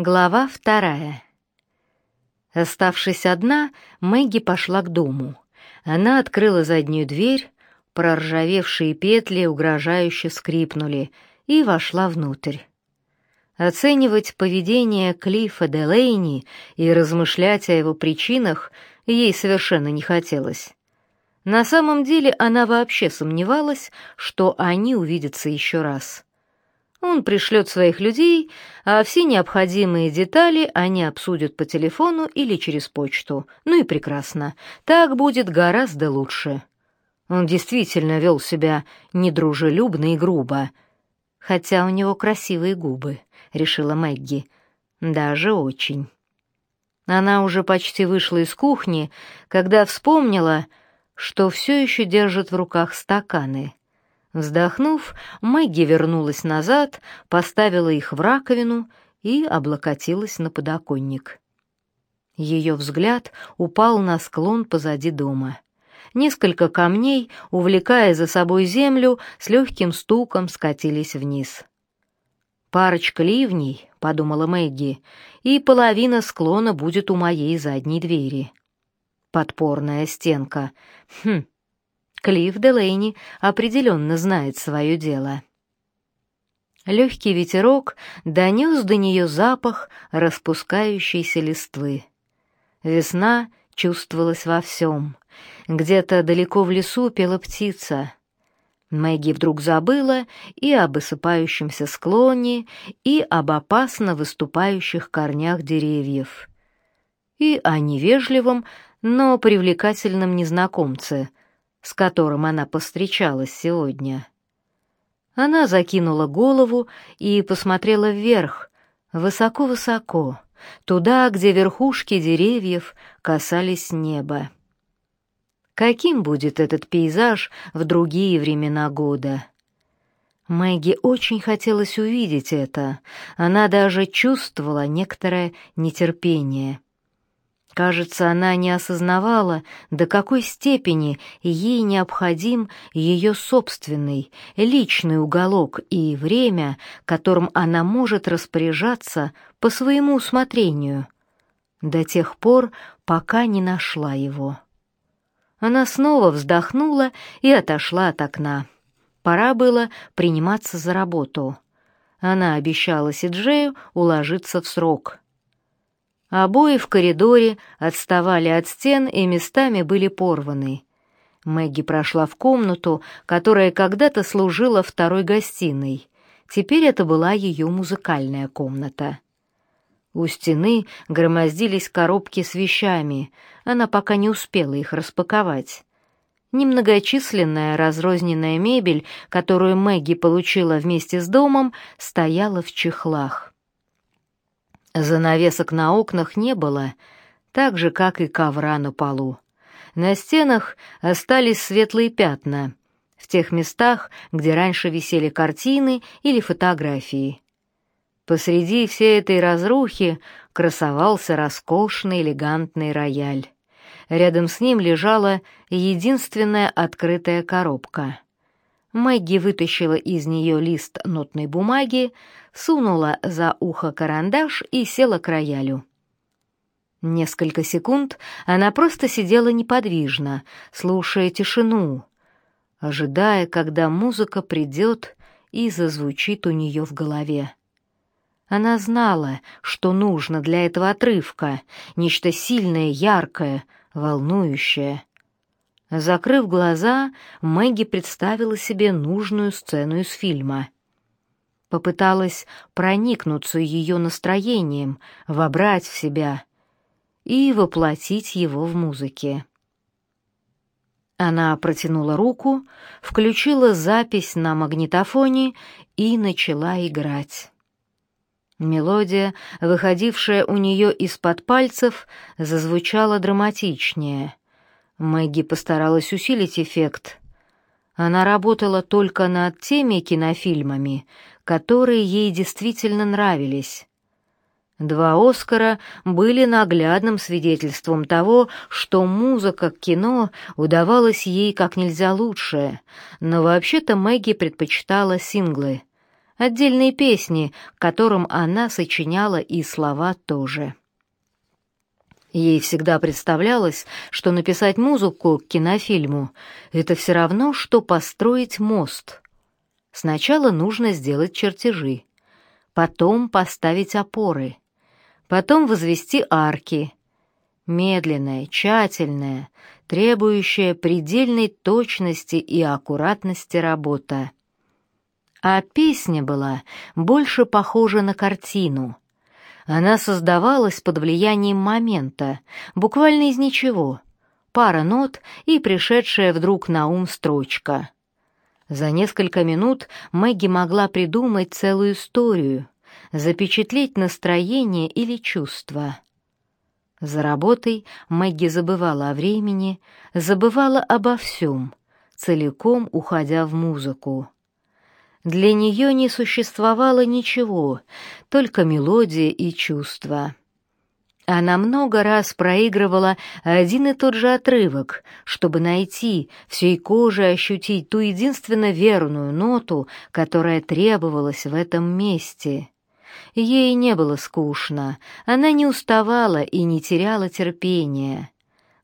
Глава вторая. Оставшись одна, Мэгги пошла к дому. Она открыла заднюю дверь, проржавевшие петли угрожающе скрипнули, и вошла внутрь. Оценивать поведение Клиффа Делейни и размышлять о его причинах ей совершенно не хотелось. На самом деле она вообще сомневалась, что они увидятся еще раз. Он пришлет своих людей, а все необходимые детали они обсудят по телефону или через почту. Ну и прекрасно. Так будет гораздо лучше. Он действительно вел себя недружелюбно и грубо. Хотя у него красивые губы, решила Мэгги. Даже очень. Она уже почти вышла из кухни, когда вспомнила, что все еще держит в руках стаканы — Вздохнув, Мэгги вернулась назад, поставила их в раковину и облокотилась на подоконник. Ее взгляд упал на склон позади дома. Несколько камней, увлекая за собой землю, с легким стуком скатились вниз. «Парочка ливней», — подумала Мэгги, — «и половина склона будет у моей задней двери». Подпорная стенка. Хм, Клифф Делейни определенно знает свое дело. Легкий ветерок донес до нее запах распускающейся листвы. Весна чувствовалась во всем. Где-то далеко в лесу пела птица. Мэгги вдруг забыла и об осыпающемся склоне, и об опасно выступающих корнях деревьев, и о невежливом, но привлекательном незнакомце, с которым она повстречалась сегодня. Она закинула голову и посмотрела вверх, высоко-высоко, туда, где верхушки деревьев касались неба. Каким будет этот пейзаж в другие времена года? Мэгги очень хотелось увидеть это. Она даже чувствовала некоторое нетерпение. Кажется, она не осознавала, до какой степени ей необходим ее собственный, личный уголок и время, которым она может распоряжаться по своему усмотрению, до тех пор, пока не нашла его. Она снова вздохнула и отошла от окна. Пора было приниматься за работу. Она обещала Сиджею уложиться в срок — Обои в коридоре отставали от стен и местами были порваны. Мэгги прошла в комнату, которая когда-то служила второй гостиной. Теперь это была ее музыкальная комната. У стены громоздились коробки с вещами, она пока не успела их распаковать. Немногочисленная разрозненная мебель, которую Мэгги получила вместе с домом, стояла в чехлах. Занавесок на окнах не было, так же, как и ковра на полу. На стенах остались светлые пятна, в тех местах, где раньше висели картины или фотографии. Посреди всей этой разрухи красовался роскошный элегантный рояль. Рядом с ним лежала единственная открытая коробка. Мэгги вытащила из нее лист нотной бумаги, сунула за ухо карандаш и села к роялю. Несколько секунд она просто сидела неподвижно, слушая тишину, ожидая, когда музыка придет и зазвучит у нее в голове. Она знала, что нужно для этого отрывка, нечто сильное, яркое, волнующее. Закрыв глаза, Мэгги представила себе нужную сцену из фильма — попыталась проникнуться ее настроением, вобрать в себя и воплотить его в музыке. Она протянула руку, включила запись на магнитофоне и начала играть. Мелодия, выходившая у нее из-под пальцев, зазвучала драматичнее. Мэгги постаралась усилить эффект. Она работала только над теми кинофильмами, которые ей действительно нравились. Два «Оскара» были наглядным свидетельством того, что музыка к кино удавалась ей как нельзя лучше, но вообще-то Мэгги предпочитала синглы. Отдельные песни, которым она сочиняла и слова тоже. Ей всегда представлялось, что написать музыку к кинофильму — это все равно, что построить мост. Сначала нужно сделать чертежи, потом поставить опоры, потом возвести арки. Медленная, тщательная, требующая предельной точности и аккуратности работа. А песня была больше похожа на картину — она создавалась под влиянием момента, буквально из ничего. Пара нот и пришедшая вдруг на ум строчка. За несколько минут Мэгги могла придумать целую историю, запечатлеть настроение или чувство. За работой Мэгги забывала о времени, забывала обо всем, целиком уходя в музыку. Для нее не существовало ничего, только мелодия и чувства. Она много раз проигрывала один и тот же отрывок, чтобы найти, всей кожей ощутить ту единственно верную ноту, которая требовалась в этом месте. Ей не было скучно, она не уставала и не теряла терпения.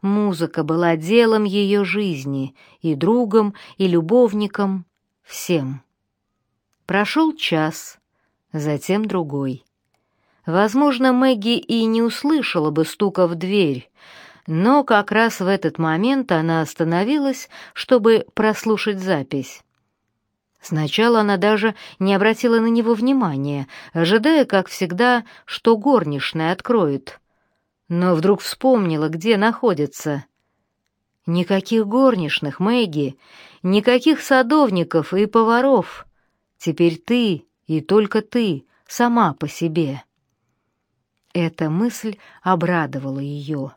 Музыка была делом ее жизни, и другом, и любовником, всем. Прошел час, затем другой. Возможно, Мэгги и не услышала бы стука в дверь, но как раз в этот момент она остановилась, чтобы прослушать запись. Сначала она даже не обратила на него внимания, ожидая, как всегда, что горничная откроет. Но вдруг вспомнила, где находится. Никаких горничных, Мэгги, никаких садовников и поваров. Теперь ты и только ты сама по себе. Эта мысль обрадовала ее.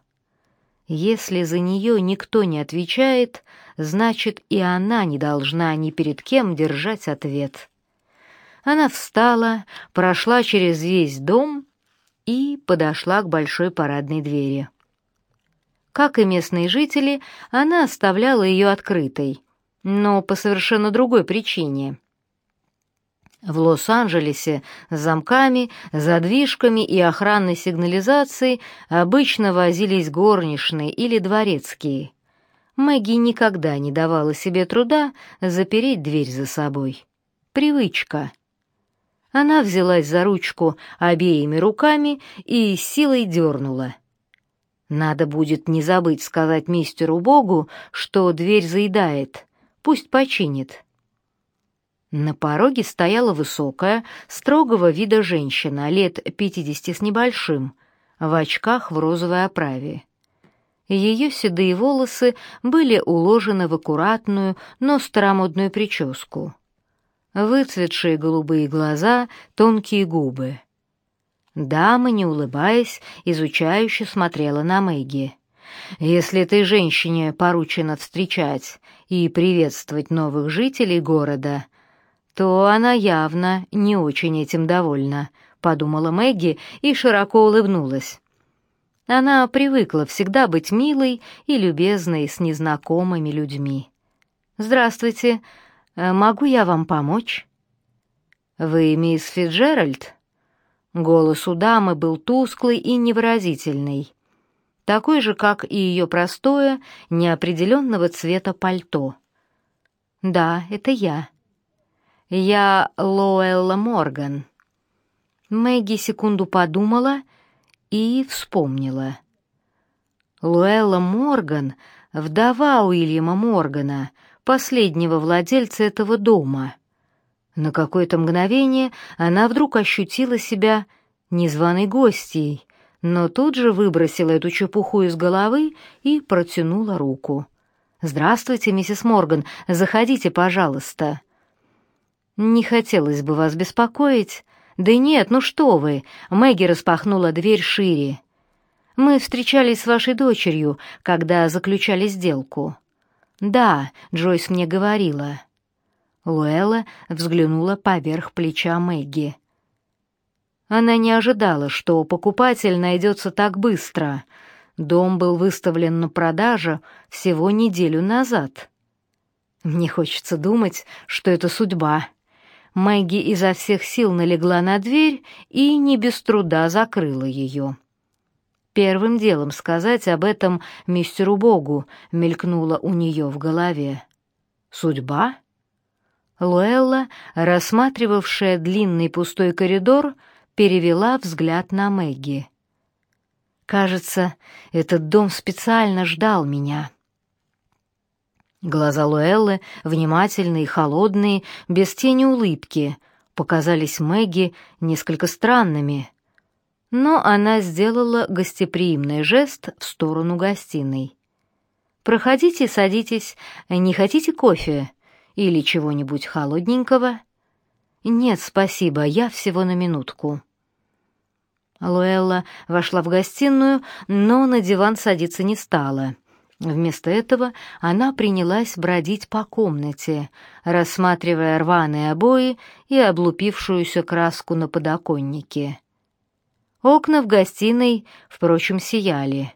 Если за нее никто не отвечает, значит, и она не должна ни перед кем держать ответ. Она встала, прошла через весь дом и подошла к большой парадной двери. Как и местные жители, она оставляла ее открытой, но по совершенно другой причине. В Лос-Анджелесе с замками, задвижками и охранной сигнализацией обычно возились горничные или дворецкие. Мэгги никогда не давала себе труда запереть дверь за собой. Привычка. Она взялась за ручку обеими руками и силой дернула. Надо будет не забыть сказать мистеру Богу, что дверь заедает. Пусть починит. На пороге стояла высокая, строгого вида женщина, лет пятидесяти с небольшим, в очках в розовой оправе. Ее седые волосы были уложены в аккуратную, но старомодную прическу. Выцветшие голубые глаза, тонкие губы. Дама, не улыбаясь, изучающе смотрела на Мэгги. «Если этой женщине поручено встречать и приветствовать новых жителей города», то она явно не очень этим довольна, подумала Мэгги и широко улыбнулась. Она привыкла всегда быть милой и любезной с незнакомыми людьми. «Здравствуйте, э, могу я вам помочь?» «Вы мисс Фиджеральд?» Голос у дамы был тусклый и невыразительный, такой же, как и ее простое, неопределенного цвета пальто. «Да, это я», я Лоэлла Морган». Мэгги секунду подумала и вспомнила. Луэлла Морган — вдова Уильяма Моргана, последнего владельца этого дома. На какое-то мгновение она вдруг ощутила себя незваной гостьей, но тут же выбросила эту чепуху из головы и протянула руку. «Здравствуйте, миссис Морган, заходите, пожалуйста». «Не хотелось бы вас беспокоить». «Да нет, ну что вы!» Мэгги распахнула дверь шире. «Мы встречались с вашей дочерью, когда заключали сделку». «Да», — Джойс мне говорила. Луэлла взглянула поверх плеча Мэгги. Она не ожидала, что покупатель найдется так быстро. Дом был выставлен на продажу всего неделю назад. Мне хочется думать, что это судьба. Мэгги изо всех сил налегла на дверь и не без труда закрыла ее. Первым делом сказать об этом мистеру Богу мелькнуло у нее в голове. Судьба? Луэлла, рассматривавшая длинный пустой коридор, перевела взгляд на Мэгги. Кажется, этот дом специально ждал меня. Глаза Луэллы, внимательные холодные, без тени улыбки, показались Мэгги несколько странными. Но она сделала гостеприимный жест в сторону гостиной. «Проходите, садитесь. Не хотите кофе? Или чего-нибудь холодненького?» «Нет, спасибо, я всего на минутку». Луэлла вошла в гостиную, но на диван садиться не стала — Вместо этого она принялась бродить по комнате, рассматривая рваные обои и облупившуюся краску на подоконнике. Окна в гостиной, впрочем, сияли.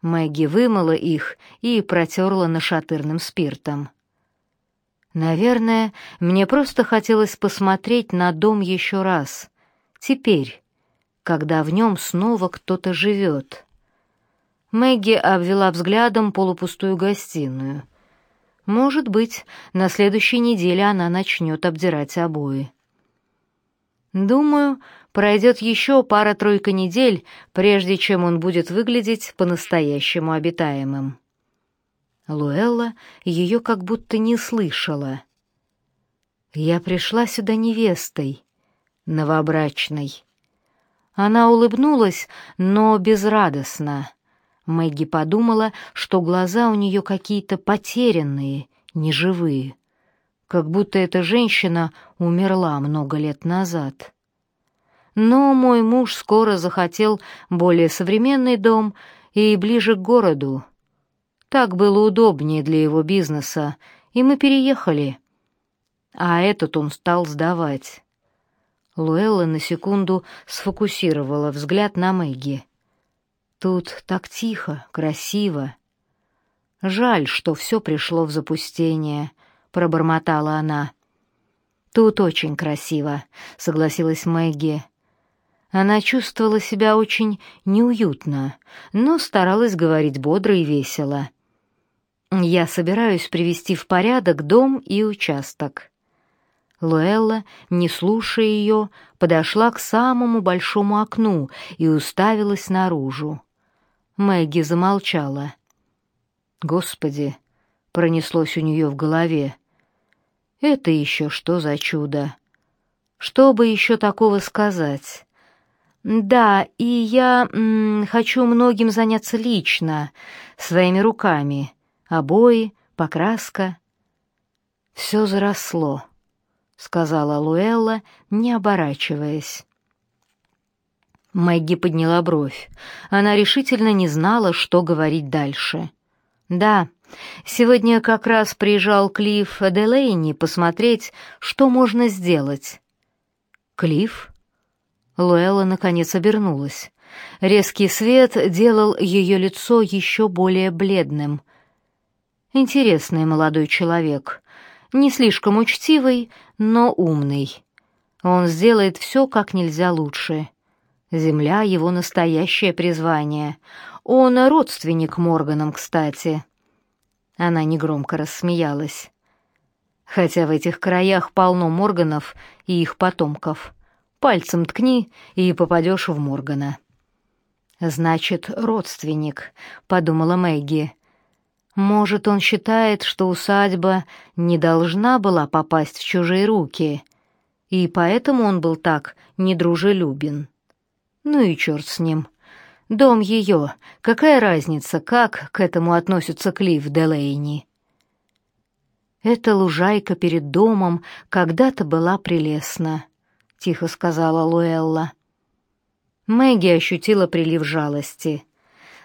Мэгги вымыла их и протерла нашатырным спиртом. Наверное, мне просто хотелось посмотреть на дом еще раз. Теперь, когда в нем снова кто-то живет. Мэгги обвела взглядом полупустую гостиную. Может быть, на следующей неделе она начнет обдирать обои. Думаю, пройдет еще пара-тройка недель, прежде чем он будет выглядеть по-настоящему обитаемым. Луэлла ее как будто не слышала. «Я пришла сюда невестой, новобрачной». Она улыбнулась, но безрадостно. Мэгги подумала, что глаза у нее какие-то потерянные, неживые, как будто эта женщина умерла много лет назад. Но мой муж скоро захотел более современный дом и ближе к городу. Так было удобнее для его бизнеса, и мы переехали. А этот он стал сдавать. Луэлла на секунду сфокусировала взгляд на Мэгги. Тут так тихо, красиво. Жаль, что все пришло в запустение, пробормотала она. Тут очень красиво, согласилась Мэгги. Она чувствовала себя очень неуютно, но старалась говорить бодро и весело. Я собираюсь привести в порядок дом и участок. Луэлла, не слушая ее, подошла к самому большому окну и уставилась наружу. Мэгги замолчала. Господи, пронеслось у нее в голове. Это еще что за чудо? Что бы еще такого сказать? Да, и я м, хочу многим заняться лично, своими руками. Обои, покраска. Все заросло, сказала Луэлла, не оборачиваясь. Мэгги подняла бровь. Она решительно не знала, что говорить дальше. «Да, сегодня как раз приезжал Клифф Делейни посмотреть, что можно сделать». «Клифф?» Луэлла наконец обернулась. Резкий свет делал ее лицо еще более бледным. Интересный молодой человек, не слишком учтивый, но умный. Он сделает все как нельзя лучше. Земля — его настоящее призвание. Он родственник Морганам, кстати. Она негромко рассмеялась. Хотя в этих краях полно Морганов и их потомков. Пальцем ткни и попадешь в Моргана. «Значит, родственник», — подумала Мэгги. «Может, он считает, что усадьба не должна была попасть в чужие руки, и поэтому он был так недружелюбен». Ну и черт с ним. Дом ее. Какая разница, как к этому относится Клифф Делейни? Эта лужайка перед домом когда-то была прелестна, тихо сказала Луэлла. Мэгги ощутила прилив жалости.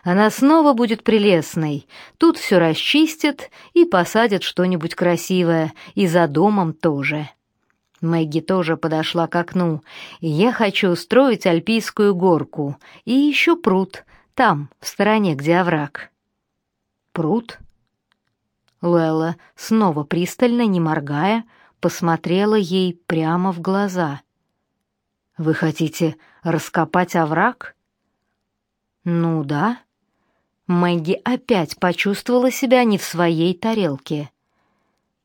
Она снова будет прелестной. Тут все расчистят и посадят что-нибудь красивое, и за домом тоже. Мэгги тоже подошла к окну. «Я хочу устроить альпийскую горку и еще пруд, там, в стороне, где овраг». «Пруд?» Луэлла, снова пристально, не моргая, посмотрела ей прямо в глаза. «Вы хотите раскопать овраг?» «Ну да». Мэгги опять почувствовала себя не в своей тарелке.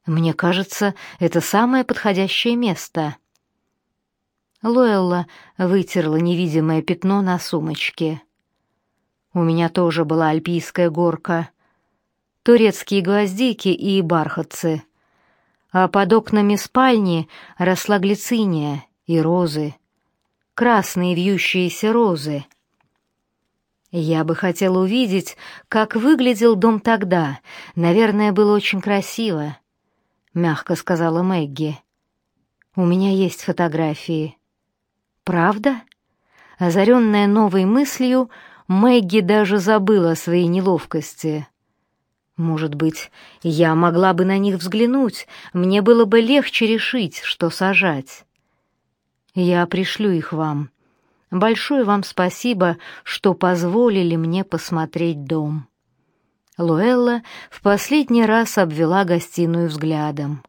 «Мне кажется, это самое подходящее место». Лоэлла вытерла невидимое пятно на сумочке. «У меня тоже была альпийская горка. Турецкие гвоздики и бархатцы. А под окнами спальни росла глициния и розы. Красные вьющиеся розы. Я бы хотела увидеть, как выглядел дом тогда. Наверное, было очень красиво», — мягко сказала Мэгги. «У меня есть фотографии». «Правда?» Озаренная новой мыслью, Мэгги даже забыла о своей неловкости. «Может быть, я могла бы на них взглянуть, мне было бы легче решить, что сажать. Я пришлю их вам. Большое вам спасибо, что позволили мне посмотреть дом». Луэлла в последний раз обвела гостиную взглядом.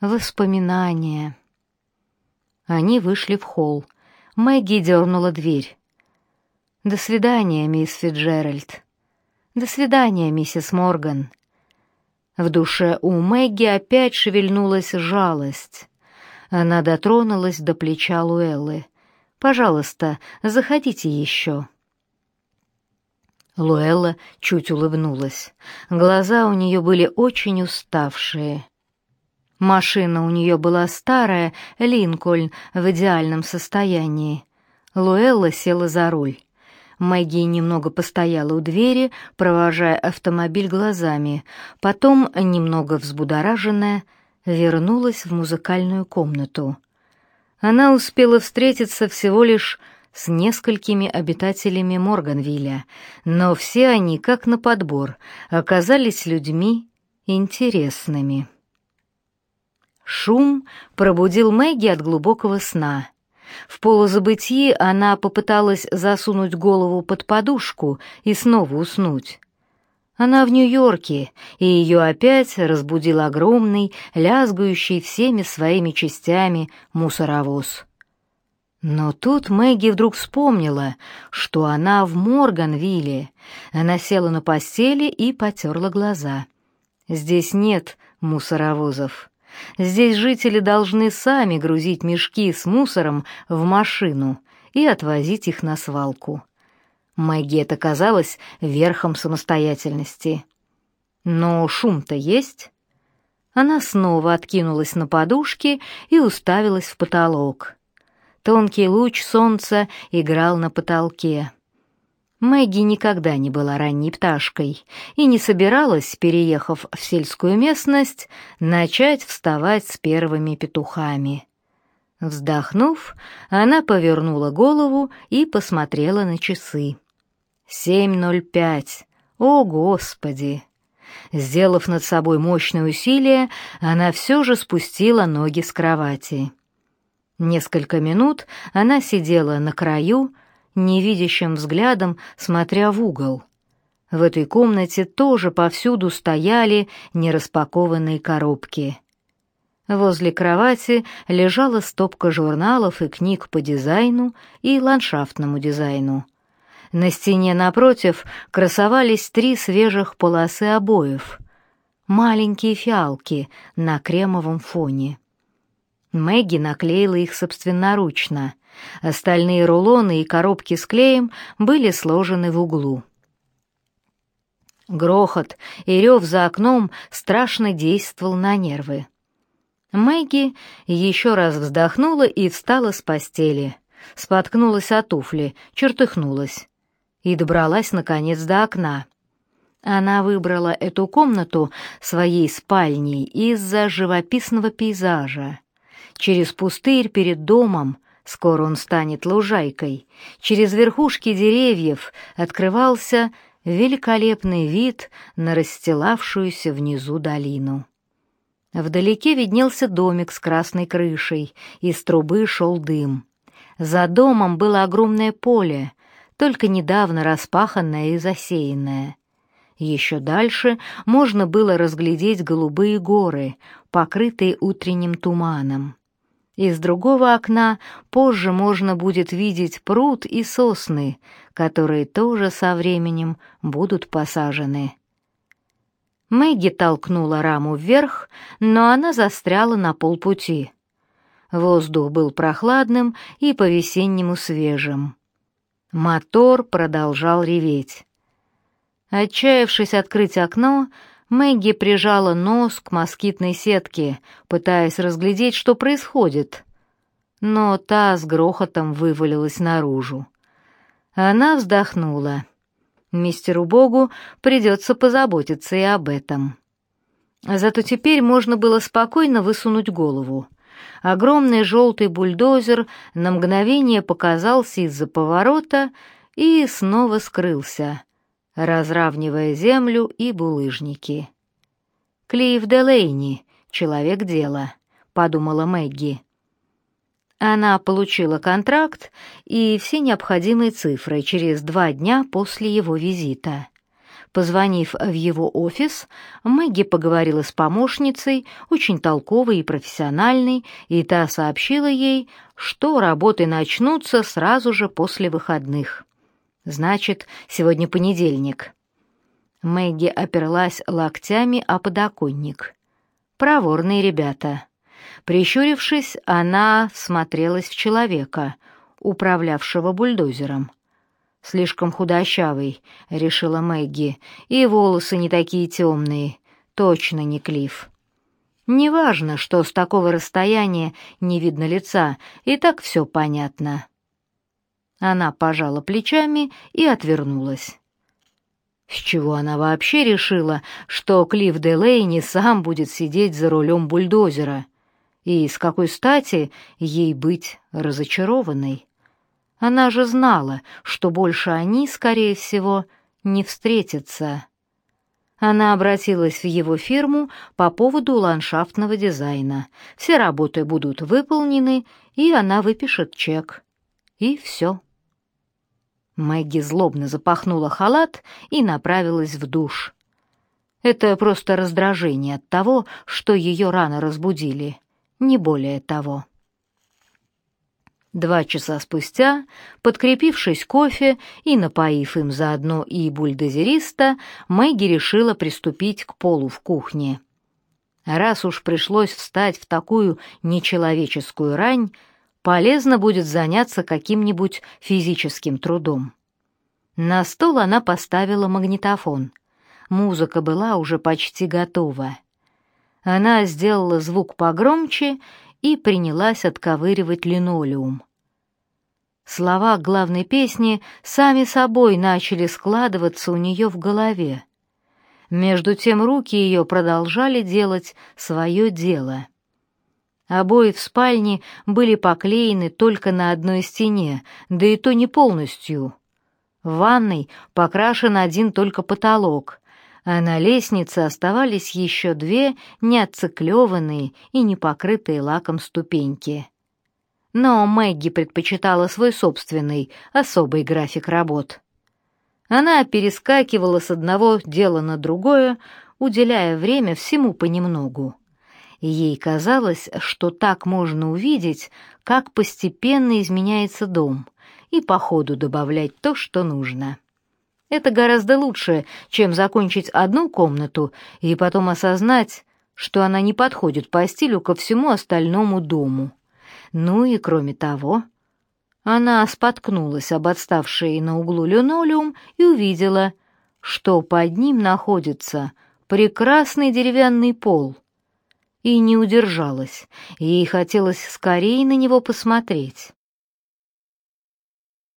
Воспоминания. Они вышли в холл. Мэгги дернула дверь. «До свидания, мисс Фиджеральд. До свидания, миссис Морган». В душе у Мэгги опять шевельнулась жалость. Она дотронулась до плеча Луэллы. «Пожалуйста, заходите еще». Луэлла чуть улыбнулась. Глаза у нее были очень уставшие. Машина у нее была старая, Линкольн, в идеальном состоянии. Луэлла села за руль. Мэгги немного постояла у двери, провожая автомобиль глазами, потом, немного взбудораженная, вернулась в музыкальную комнату. Она успела встретиться всего лишь с несколькими обитателями Морганвилля, но все они, как на подбор, оказались людьми интересными. Шум пробудил Мэгги от глубокого сна. В полузабытии она попыталась засунуть голову под подушку и снова уснуть. Она в Нью-Йорке, и ее опять разбудил огромный, лязгающий всеми своими частями мусоровоз. Но тут Мэгги вдруг вспомнила, что она в Морганвилле. Она села на постели и потерла глаза. Здесь нет мусоровозов. Здесь жители должны сами грузить мешки с мусором в машину и отвозить их на свалку. Мэгги это казалось верхом самостоятельности. Но шум-то есть. Она снова откинулась на подушке и уставилась в потолок. Тонкий луч солнца играл на потолке. Мэгги никогда не была ранней пташкой и не собиралась, переехав в сельскую местность, начать вставать с первыми петухами. Вздохнув, она повернула голову и посмотрела на часы. «Семь ноль пять! О, Господи!» Сделав над собой мощное усилие, она все же спустила ноги с кровати. Несколько минут она сидела на краю, невидящим взглядом, смотря в угол. В этой комнате тоже повсюду стояли нераспакованные коробки. Возле кровати лежала стопка журналов и книг по дизайну и ландшафтному дизайну. На стене напротив красовались три свежих полосы обоев. Маленькие фиалки на кремовом фоне. Мэгги наклеила их собственноручно. Остальные рулоны и коробки с клеем были сложены в углу. Грохот и рев за окном страшно действовал на нервы. Мэгги еще раз вздохнула и встала с постели. Споткнулась от туфли, чертыхнулась и добралась, наконец, до окна. Она выбрала эту комнату своей спальней из-за живописного пейзажа. Через пустырь перед домом, скоро он станет лужайкой, через верхушки деревьев открывался великолепный вид на расстилавшуюся внизу долину. Вдалеке виднелся домик с красной крышей, из трубы шел дым. За домом было огромное поле, только недавно распаханное и засеянное. Еще дальше можно было разглядеть голубые горы, покрытые утренним туманом. Из другого окна позже можно будет видеть пруд и сосны, которые тоже со временем будут посажены. Мэгги толкнула раму вверх, но она застряла на полпути. Воздух был прохладным и по-весеннему свежим. Мотор продолжал реветь. Отчаявшись открыть окно, Мэгги прижала нос к москитной сетке, пытаясь разглядеть, что происходит. Но та с грохотом вывалилась наружу. Она вздохнула. Мистеру Богу придется позаботиться и об этом. Зато теперь можно было спокойно высунуть голову. Огромный желтый бульдозер на мгновение показался из-за поворота и снова скрылся — разравнивая землю и булыжники. «Клифф Делейни, человек дела», — подумала Мэгги. Она получила контракт и все необходимые цифры через два дня после его визита. Позвонив в его офис, Мэгги поговорила с помощницей, очень толковой и профессиональной, и та сообщила ей, что работы начнутся сразу же после выходных. Значит, сегодня понедельник. Мэгги оперлась локтями о подоконник. Проворные ребята. Прищурившись, она смотрелась в человека, управлявшего бульдозером. Слишком худощавый, решила Мэгги, и волосы не такие темные, точно не Клифф. Неважно, что с такого расстояния не видно лица, и так все понятно. Она пожала плечами и отвернулась. С чего она вообще решила, что Клифф Делейни сам будет сидеть за рулем бульдозера? И с какой стати ей быть разочарованной? Она же знала, что больше они, скорее всего, не встретятся. Она обратилась в его фирму по поводу ландшафтного дизайна. Все работы будут выполнены, и она выпишет чек. И все. Мэгги злобно запахнула халат и направилась в душ. Это просто раздражение от того, что ее рано разбудили, не более того. Два часа спустя, подкрепившись кофе и напоив им заодно и бульдозериста, Мэгги решила приступить к полу в кухне. Раз уж пришлось встать в такую нечеловеческую рань, полезно будет заняться каким-нибудь физическим трудом. На стол она поставила магнитофон. Музыка была уже почти готова. Она сделала звук погромче и принялась отковыривать линолеум. Слова главной песни сами собой начали складываться у нее в голове. Между тем руки ее продолжали делать свое дело — Обои в спальне были поклеены только на одной стене, да и то не полностью. В ванной покрашен один только потолок, а на лестнице оставались еще две неотциклеванные и не покрытые лаком ступеньки. Но Мэгги предпочитала свой собственный, особый график работ. Она перескакивала с одного дела на другое, уделяя время всему понемногу. Ей казалось, что так можно увидеть, как постепенно изменяется дом, и по ходу добавлять то, что нужно. Это гораздо лучше, чем закончить одну комнату и потом осознать, что она не подходит по стилю ко всему остальному дому. Ну и кроме того, она споткнулась об отставший на углу линолеум и увидела, что под ним находится прекрасный деревянный пол — и не удержалась. Ей хотелось скорее на него посмотреть.